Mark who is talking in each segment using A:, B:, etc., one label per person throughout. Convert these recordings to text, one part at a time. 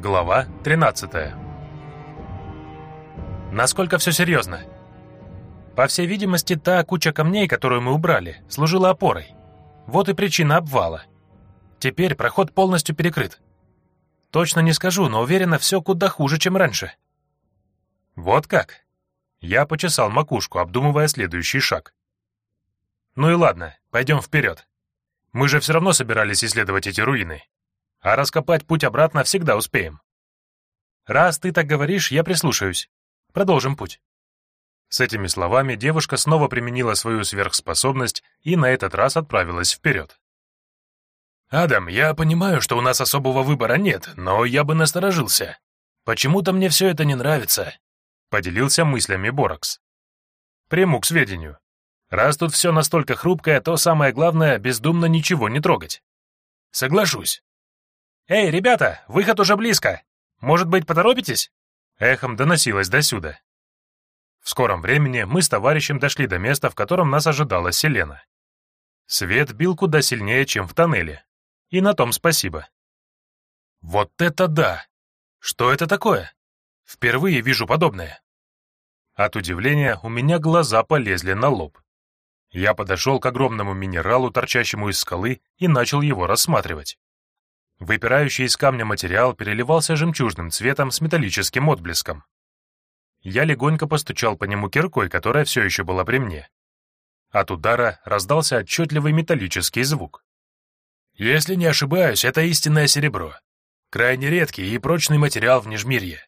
A: Глава 13 Насколько все серьезно? По всей видимости, та куча камней, которую мы убрали, служила опорой. Вот и причина обвала. Теперь проход полностью перекрыт. Точно не скажу, но уверена, все куда хуже, чем раньше. Вот как? Я почесал макушку, обдумывая следующий шаг. Ну и ладно, пойдем вперед. Мы же все равно собирались исследовать эти руины. А раскопать путь обратно всегда успеем. Раз ты так говоришь, я прислушаюсь. Продолжим путь. С этими словами девушка снова применила свою сверхспособность и на этот раз отправилась вперед. «Адам, я понимаю, что у нас особого выбора нет, но я бы насторожился. Почему-то мне все это не нравится», — поделился мыслями Боракс. «Приму к сведению. Раз тут все настолько хрупкое, то самое главное — бездумно ничего не трогать». «Соглашусь». «Эй, ребята, выход уже близко. Может быть, поторопитесь?» Эхом доносилось досюда. В скором времени мы с товарищем дошли до места, в котором нас ожидала Селена. Свет бил куда сильнее, чем в тоннеле. И на том спасибо. Вот это да! Что это такое? Впервые вижу подобное. От удивления у меня глаза полезли на лоб. Я подошел к огромному минералу, торчащему из скалы, и начал его рассматривать. Выпирающий из камня материал переливался жемчужным цветом с металлическим отблеском. Я легонько постучал по нему киркой, которая все еще была при мне. От удара раздался отчетливый металлический звук. «Если не ошибаюсь, это истинное серебро. Крайне редкий и прочный материал в Нижмирье.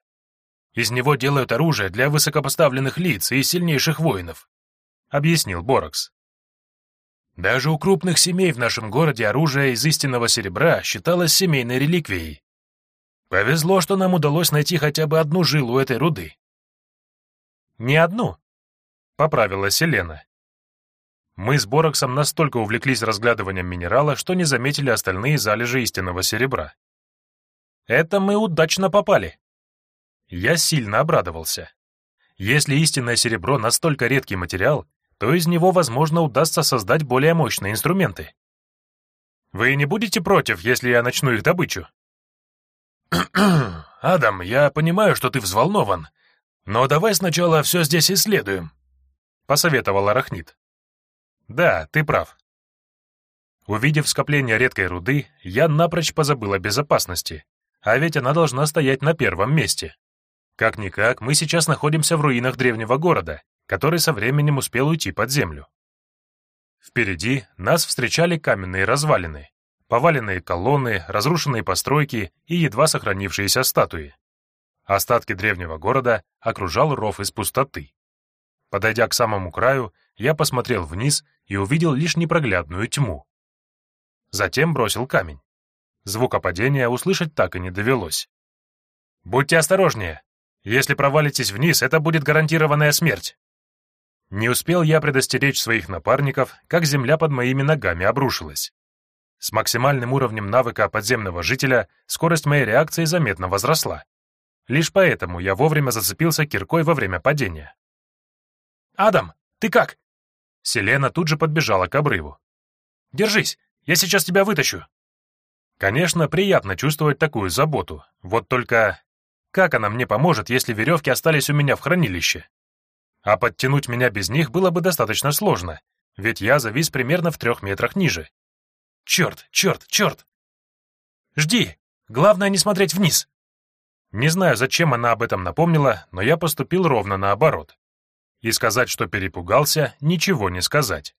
A: Из него делают оружие для высокопоставленных лиц и сильнейших воинов», — объяснил Боракс. Даже у крупных семей в нашем городе оружие из истинного серебра считалось семейной реликвией. Повезло, что нам удалось найти хотя бы одну жилу этой руды. «Не одну», — поправила Селена. Мы с Бороксом настолько увлеклись разглядыванием минерала, что не заметили остальные залежи истинного серебра. Это мы удачно попали. Я сильно обрадовался. Если истинное серебро настолько редкий материал, то из него, возможно, удастся создать более мощные инструменты. Вы не будете против, если я начну их добычу? Адам, я понимаю, что ты взволнован, но давай сначала все здесь исследуем, посоветовал Арахнит. Да, ты прав. Увидев скопление редкой руды, я напрочь позабыл о безопасности, а ведь она должна стоять на первом месте. Как-никак, мы сейчас находимся в руинах древнего города, который со временем успел уйти под землю. Впереди нас встречали каменные развалины, поваленные колонны, разрушенные постройки и едва сохранившиеся статуи. Остатки древнего города окружал ров из пустоты. Подойдя к самому краю, я посмотрел вниз и увидел лишь непроглядную тьму. Затем бросил камень. Звука падения услышать так и не довелось. «Будьте осторожнее. Если провалитесь вниз, это будет гарантированная смерть». Не успел я предостеречь своих напарников, как земля под моими ногами обрушилась. С максимальным уровнем навыка подземного жителя скорость моей реакции заметно возросла. Лишь поэтому я вовремя зацепился киркой во время падения. «Адам, ты как?» Селена тут же подбежала к обрыву. «Держись, я сейчас тебя вытащу». Конечно, приятно чувствовать такую заботу, вот только как она мне поможет, если веревки остались у меня в хранилище? А подтянуть меня без них было бы достаточно сложно, ведь я завис примерно в трех метрах ниже. Черт, черт, черт! Жди! Главное не смотреть вниз! Не знаю, зачем она об этом напомнила, но я поступил ровно наоборот. И сказать, что перепугался, ничего не сказать.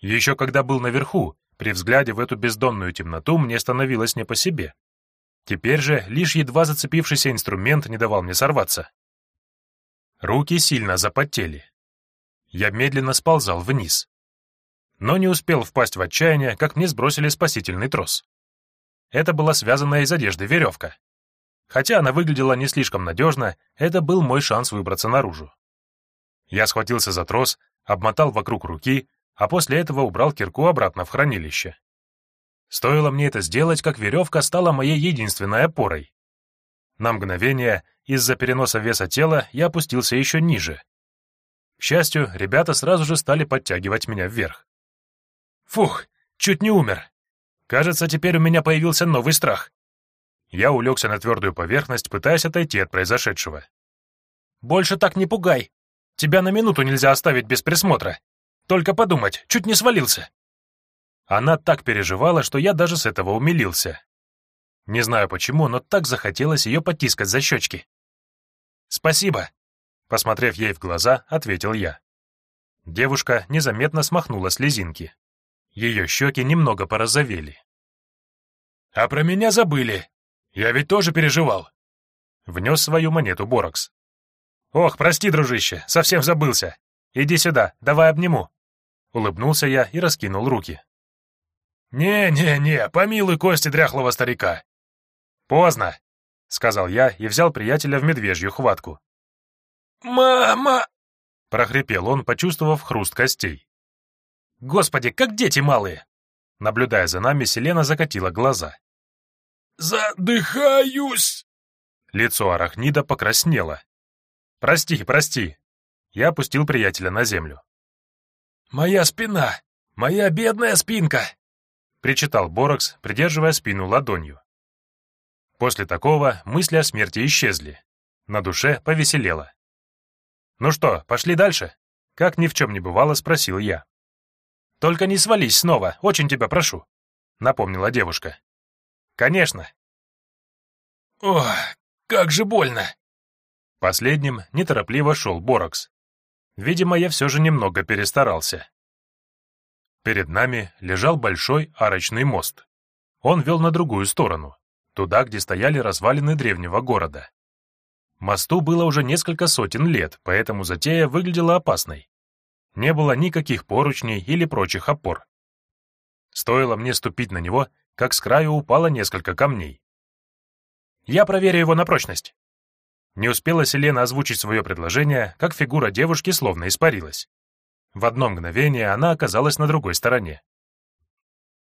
A: Еще когда был наверху, при взгляде в эту бездонную темноту мне становилось не по себе. Теперь же лишь едва зацепившийся инструмент не давал мне сорваться. Руки сильно запотели. Я медленно сползал вниз. Но не успел впасть в отчаяние, как мне сбросили спасительный трос. Это была связанная из одежды веревка. Хотя она выглядела не слишком надежно, это был мой шанс выбраться наружу. Я схватился за трос, обмотал вокруг руки, а после этого убрал кирку обратно в хранилище. Стоило мне это сделать, как веревка стала моей единственной опорой. На мгновение из-за переноса веса тела я опустился еще ниже. К счастью, ребята сразу же стали подтягивать меня вверх. Фух, чуть не умер. Кажется, теперь у меня появился новый страх. Я улегся на твердую поверхность, пытаясь отойти от произошедшего. «Больше так не пугай. Тебя на минуту нельзя оставить без присмотра. Только подумать, чуть не свалился». Она так переживала, что я даже с этого умилился. Не знаю почему, но так захотелось ее потискать за щечки. «Спасибо», — посмотрев ей в глаза, ответил я. Девушка незаметно смахнула слезинки. Ее щеки немного порозовели. «А про меня забыли. Я ведь тоже переживал», — внес свою монету Борокс. «Ох, прости, дружище, совсем забылся. Иди сюда, давай обниму». Улыбнулся я и раскинул руки. «Не-не-не, помилуй кости дряхлого старика». «Поздно», — сказал я и взял приятеля в медвежью хватку. «Мама!» — прохрипел он, почувствовав хруст костей. «Господи, как дети малые!» Наблюдая за нами, Селена закатила глаза. «Задыхаюсь!» Лицо арахнида покраснело. «Прости, прости!» Я опустил приятеля на землю. «Моя спина! Моя бедная спинка!» причитал Борокс, придерживая спину ладонью. После такого мысли о смерти исчезли. На душе повеселело. «Ну что, пошли дальше?» Как ни в чем не бывало, спросил я. «Только не свались снова, очень тебя прошу», — напомнила девушка. «Конечно». «Ох, как же больно!» Последним неторопливо шел Борокс. Видимо, я все же немного перестарался. Перед нами лежал большой арочный мост. Он вел на другую сторону, туда, где стояли развалины древнего города. Мосту было уже несколько сотен лет, поэтому затея выглядела опасной. Не было никаких поручней или прочих опор. Стоило мне ступить на него, как с краю упало несколько камней. «Я проверю его на прочность». Не успела Селена озвучить свое предложение, как фигура девушки словно испарилась. В одно мгновение она оказалась на другой стороне.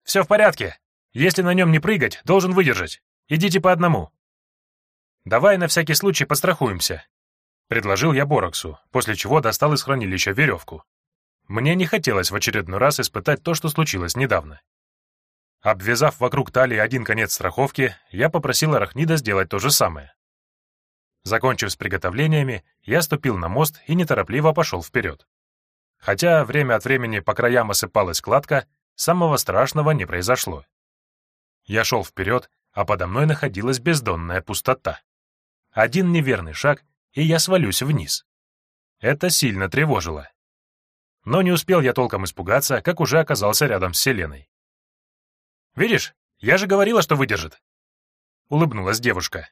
A: «Все в порядке. Если на нем не прыгать, должен выдержать. Идите по одному». «Давай на всякий случай пострахуемся», — предложил я Бороксу, после чего достал из хранилища веревку. Мне не хотелось в очередной раз испытать то, что случилось недавно. Обвязав вокруг талии один конец страховки, я попросил Арахнида сделать то же самое. Закончив с приготовлениями, я ступил на мост и неторопливо пошел вперед. Хотя время от времени по краям осыпалась кладка, самого страшного не произошло. Я шел вперед, а подо мной находилась бездонная пустота. Один неверный шаг, и я свалюсь вниз. Это сильно тревожило. Но не успел я толком испугаться, как уже оказался рядом с Селеной. «Видишь, я же говорила, что выдержит!» Улыбнулась девушка.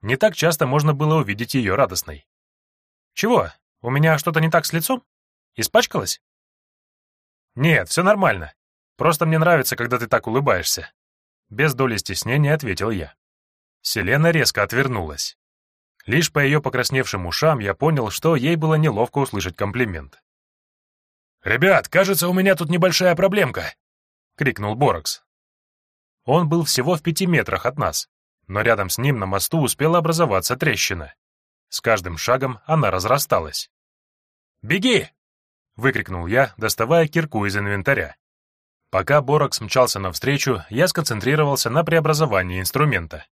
A: Не так часто можно было увидеть ее радостной. «Чего, у меня что-то не так с лицом?» Испачкалась? Нет, все нормально. Просто мне нравится, когда ты так улыбаешься. Без доли стеснения ответил я. Селена резко отвернулась. Лишь по ее покрасневшим ушам я понял, что ей было неловко услышать комплимент. «Ребят, кажется, у меня тут небольшая проблемка!» — крикнул Борокс. Он был всего в пяти метрах от нас, но рядом с ним на мосту успела образоваться трещина. С каждым шагом она разрасталась. «Беги!» выкрикнул я, доставая кирку из инвентаря. Пока Борокс мчался навстречу, я сконцентрировался на преобразовании инструмента.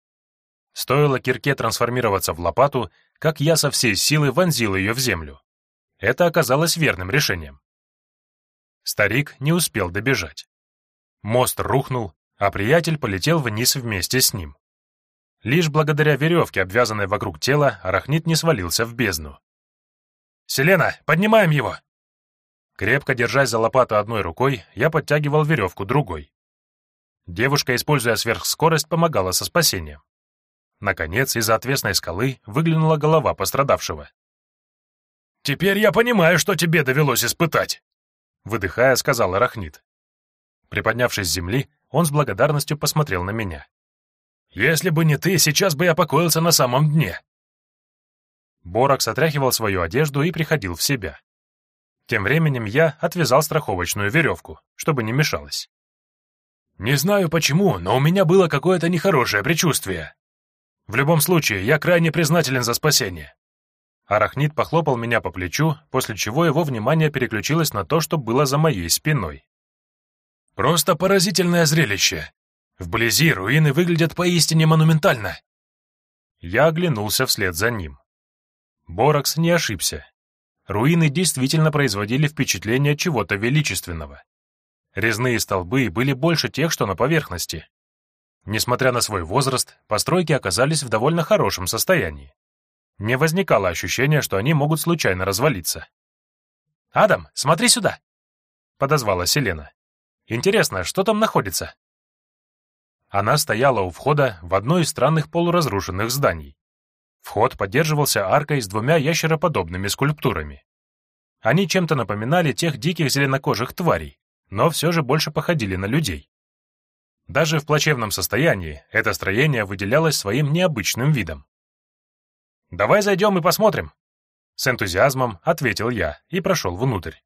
A: Стоило кирке трансформироваться в лопату, как я со всей силы вонзил ее в землю. Это оказалось верным решением. Старик не успел добежать. Мост рухнул, а приятель полетел вниз вместе с ним. Лишь благодаря веревке, обвязанной вокруг тела, арахнит не свалился в бездну. «Селена, поднимаем его!» Крепко держась за лопату одной рукой, я подтягивал веревку другой. Девушка, используя сверхскорость, помогала со спасением. Наконец, из-за отвесной скалы выглянула голова пострадавшего. «Теперь я понимаю, что тебе довелось испытать», — выдыхая, сказал Арахнит. Приподнявшись с земли, он с благодарностью посмотрел на меня. «Если бы не ты, сейчас бы я покоился на самом дне». Борок отряхивал свою одежду и приходил в себя. Тем временем я отвязал страховочную веревку, чтобы не мешалось. «Не знаю почему, но у меня было какое-то нехорошее предчувствие. В любом случае, я крайне признателен за спасение». Арахнит похлопал меня по плечу, после чего его внимание переключилось на то, что было за моей спиной. «Просто поразительное зрелище. Вблизи руины выглядят поистине монументально. Я оглянулся вслед за ним. Боракс не ошибся. Руины действительно производили впечатление чего-то величественного. Резные столбы были больше тех, что на поверхности. Несмотря на свой возраст, постройки оказались в довольно хорошем состоянии. Не возникало ощущения, что они могут случайно развалиться. «Адам, смотри сюда!» — подозвала Селена. «Интересно, что там находится?» Она стояла у входа в одно из странных полуразрушенных зданий. Вход поддерживался аркой с двумя ящероподобными скульптурами. Они чем-то напоминали тех диких зеленокожих тварей, но все же больше походили на людей. Даже в плачевном состоянии это строение выделялось своим необычным видом. «Давай зайдем и посмотрим», — с энтузиазмом ответил я и прошел внутрь.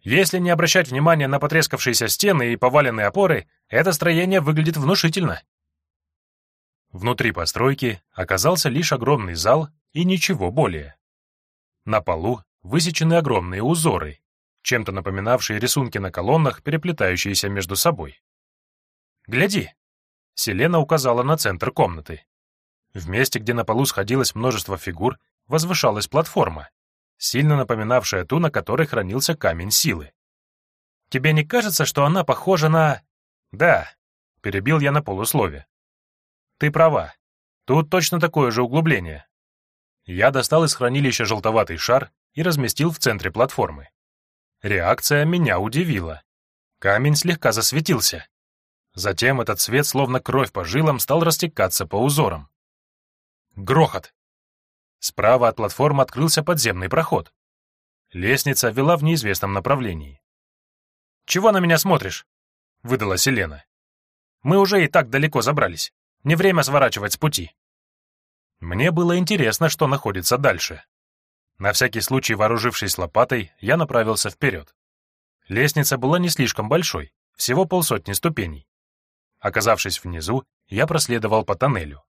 A: Если не обращать внимания на потрескавшиеся стены и поваленные опоры, это строение выглядит внушительно. Внутри постройки оказался лишь огромный зал и ничего более. На полу высечены огромные узоры, чем-то напоминавшие рисунки на колоннах, переплетающиеся между собой. «Гляди!» — Селена указала на центр комнаты. В месте, где на полу сходилось множество фигур, возвышалась платформа, сильно напоминавшая ту, на которой хранился камень силы. «Тебе не кажется, что она похожа на...» «Да», — перебил я на полуслове. «Ты права. Тут точно такое же углубление». Я достал из хранилища желтоватый шар и разместил в центре платформы. Реакция меня удивила. Камень слегка засветился. Затем этот свет, словно кровь по жилам, стал растекаться по узорам. Грохот. Справа от платформы открылся подземный проход. Лестница вела в неизвестном направлении. «Чего на меня смотришь?» — выдала Селена. «Мы уже и так далеко забрались. Не время сворачивать с пути». Мне было интересно, что находится дальше. На всякий случай, вооружившись лопатой, я направился вперед. Лестница была не слишком большой, всего полсотни ступеней. Оказавшись внизу, я проследовал по тоннелю.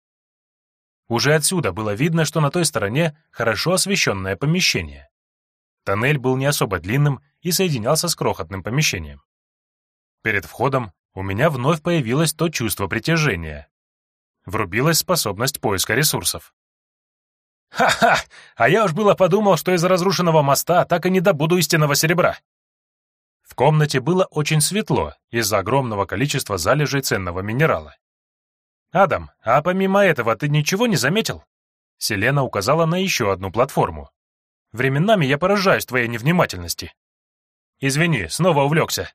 A: Уже отсюда было видно, что на той стороне хорошо освещенное помещение. Тоннель был не особо длинным и соединялся с крохотным помещением. Перед входом у меня вновь появилось то чувство притяжения. Врубилась способность поиска ресурсов. «Ха-ха! А я уж было подумал, что из разрушенного моста так и не добуду истинного серебра!» В комнате было очень светло из-за огромного количества залежей ценного минерала. «Адам, а помимо этого ты ничего не заметил?» Селена указала на еще одну платформу. «Временами я поражаюсь твоей невнимательности». «Извини, снова увлекся».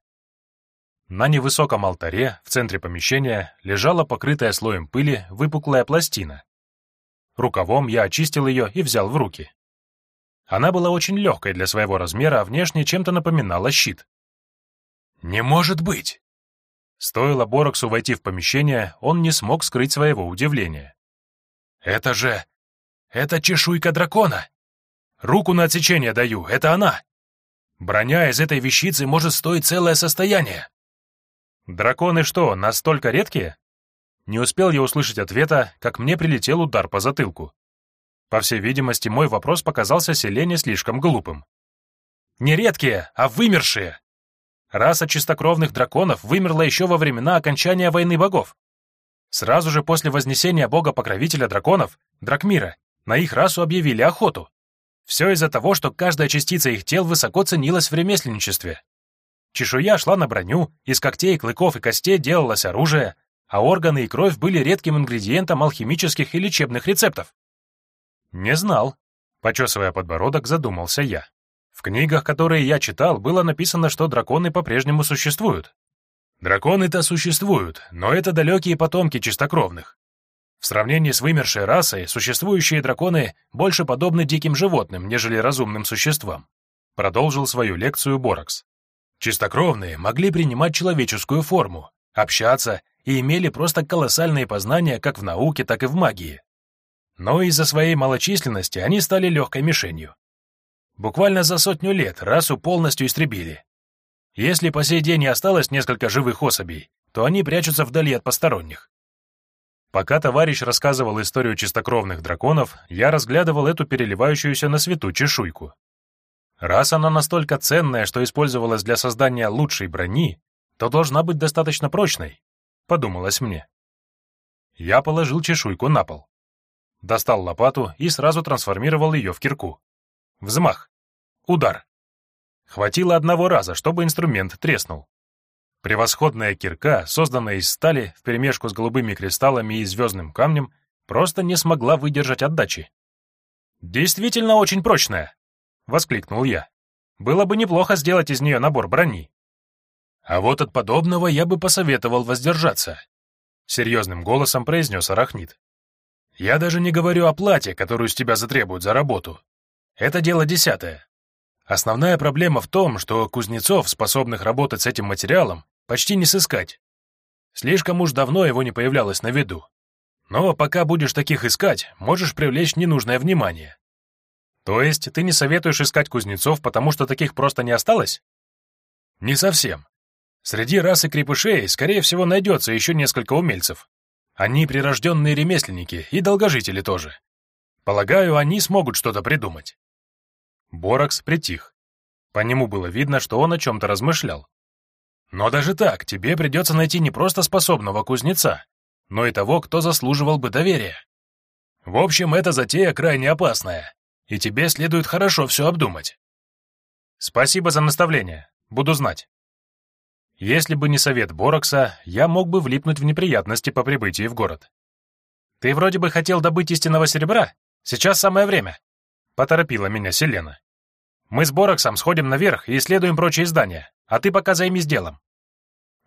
A: На невысоком алтаре в центре помещения лежала покрытая слоем пыли выпуклая пластина. Рукавом я очистил ее и взял в руки. Она была очень легкой для своего размера, а внешне чем-то напоминала щит. «Не может быть!» Стоило Бороксу войти в помещение, он не смог скрыть своего удивления. «Это же... это чешуйка дракона! Руку на отсечение даю, это она! Броня из этой вещицы может стоить целое состояние!» «Драконы что, настолько редкие?» Не успел я услышать ответа, как мне прилетел удар по затылку. По всей видимости, мой вопрос показался Селене слишком глупым. «Не редкие, а вымершие!» Раса чистокровных драконов вымерла еще во времена окончания войны богов. Сразу же после вознесения бога-покровителя драконов, Дракмира, на их расу объявили охоту. Все из-за того, что каждая частица их тел высоко ценилась в ремесленничестве. Чешуя шла на броню, из когтей, клыков и костей делалось оружие, а органы и кровь были редким ингредиентом алхимических и лечебных рецептов. Не знал. Почесывая подбородок, задумался я. В книгах, которые я читал, было написано, что драконы по-прежнему существуют. Драконы-то существуют, но это далекие потомки чистокровных. В сравнении с вымершей расой, существующие драконы больше подобны диким животным, нежели разумным существам. Продолжил свою лекцию Боракс. Чистокровные могли принимать человеческую форму, общаться и имели просто колоссальные познания как в науке, так и в магии. Но из-за своей малочисленности они стали легкой мишенью. Буквально за сотню лет расу полностью истребили. Если по сей день и осталось несколько живых особей, то они прячутся вдали от посторонних. Пока товарищ рассказывал историю чистокровных драконов, я разглядывал эту переливающуюся на свету чешуйку. Раз она настолько ценная, что использовалась для создания лучшей брони, то должна быть достаточно прочной. подумалось мне. Я положил чешуйку на пол. Достал лопату и сразу трансформировал ее в кирку. Взмах. Удар. Хватило одного раза, чтобы инструмент треснул. Превосходная кирка, созданная из стали вперемешку с голубыми кристаллами и звездным камнем, просто не смогла выдержать отдачи. «Действительно очень прочная!» — воскликнул я. «Было бы неплохо сделать из нее набор брони». «А вот от подобного я бы посоветовал воздержаться», — серьезным голосом произнес Арахнит. «Я даже не говорю о плате, которую с тебя затребуют за работу. Это дело десятое. Основная проблема в том, что кузнецов, способных работать с этим материалом, почти не сыскать. Слишком уж давно его не появлялось на виду. Но пока будешь таких искать, можешь привлечь ненужное внимание. То есть ты не советуешь искать кузнецов, потому что таких просто не осталось? Не совсем. Среди расы крепышей, скорее всего, найдется еще несколько умельцев. Они прирожденные ремесленники и долгожители тоже. Полагаю, они смогут что-то придумать. Боракс притих. По нему было видно, что он о чем-то размышлял. Но даже так, тебе придется найти не просто способного кузнеца, но и того, кто заслуживал бы доверия. В общем, эта затея крайне опасная, и тебе следует хорошо все обдумать. Спасибо за наставление, буду знать. Если бы не совет Борокса, я мог бы влипнуть в неприятности по прибытии в город. Ты вроде бы хотел добыть истинного серебра? Сейчас самое время. Поторопила меня Селена. Мы с Бороксом сходим наверх и исследуем прочие здания, а ты пока займись делом.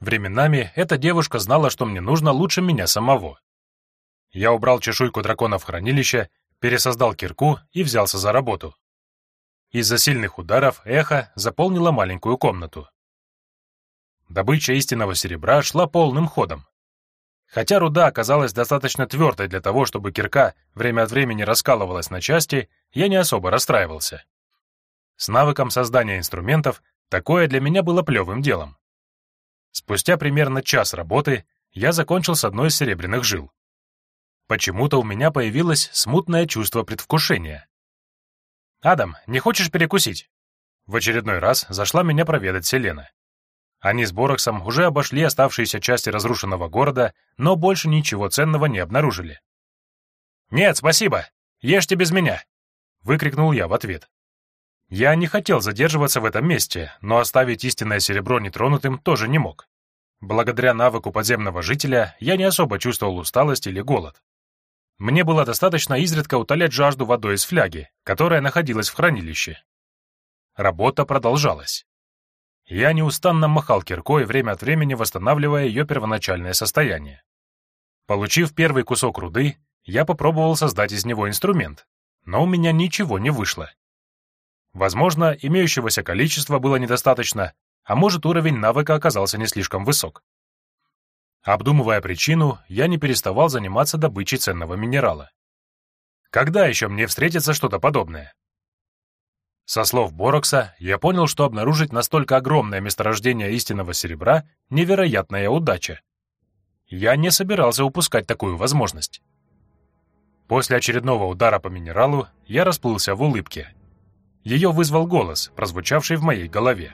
A: Временами эта девушка знала, что мне нужно лучше меня самого. Я убрал чешуйку дракона в хранилище, пересоздал кирку и взялся за работу. Из-за сильных ударов эхо заполнило маленькую комнату. Добыча истинного серебра шла полным ходом. Хотя руда оказалась достаточно твердой для того, чтобы кирка время от времени раскалывалась на части, я не особо расстраивался. С навыком создания инструментов такое для меня было плевым делом. Спустя примерно час работы я закончил с одной из серебряных жил. Почему-то у меня появилось смутное чувство предвкушения. «Адам, не хочешь перекусить?» В очередной раз зашла меня проведать Селена. Они с Бороксом уже обошли оставшиеся части разрушенного города, но больше ничего ценного не обнаружили. «Нет, спасибо! Ешьте без меня!» — выкрикнул я в ответ. Я не хотел задерживаться в этом месте, но оставить истинное серебро нетронутым тоже не мог. Благодаря навыку подземного жителя я не особо чувствовал усталость или голод. Мне было достаточно изредка утолять жажду водой из фляги, которая находилась в хранилище. Работа продолжалась. Я неустанно махал киркой, время от времени восстанавливая ее первоначальное состояние. Получив первый кусок руды, я попробовал создать из него инструмент, но у меня ничего не вышло. Возможно, имеющегося количества было недостаточно, а может, уровень навыка оказался не слишком высок. Обдумывая причину, я не переставал заниматься добычей ценного минерала. Когда еще мне встретится что-то подобное? Со слов Борокса, я понял, что обнаружить настолько огромное месторождение истинного серебра — невероятная удача. Я не собирался упускать такую возможность. После очередного удара по минералу я расплылся в улыбке — ее вызвал голос, прозвучавший в моей голове.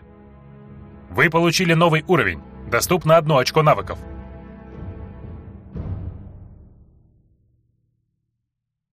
A: «Вы получили новый уровень. Доступно одно очко навыков.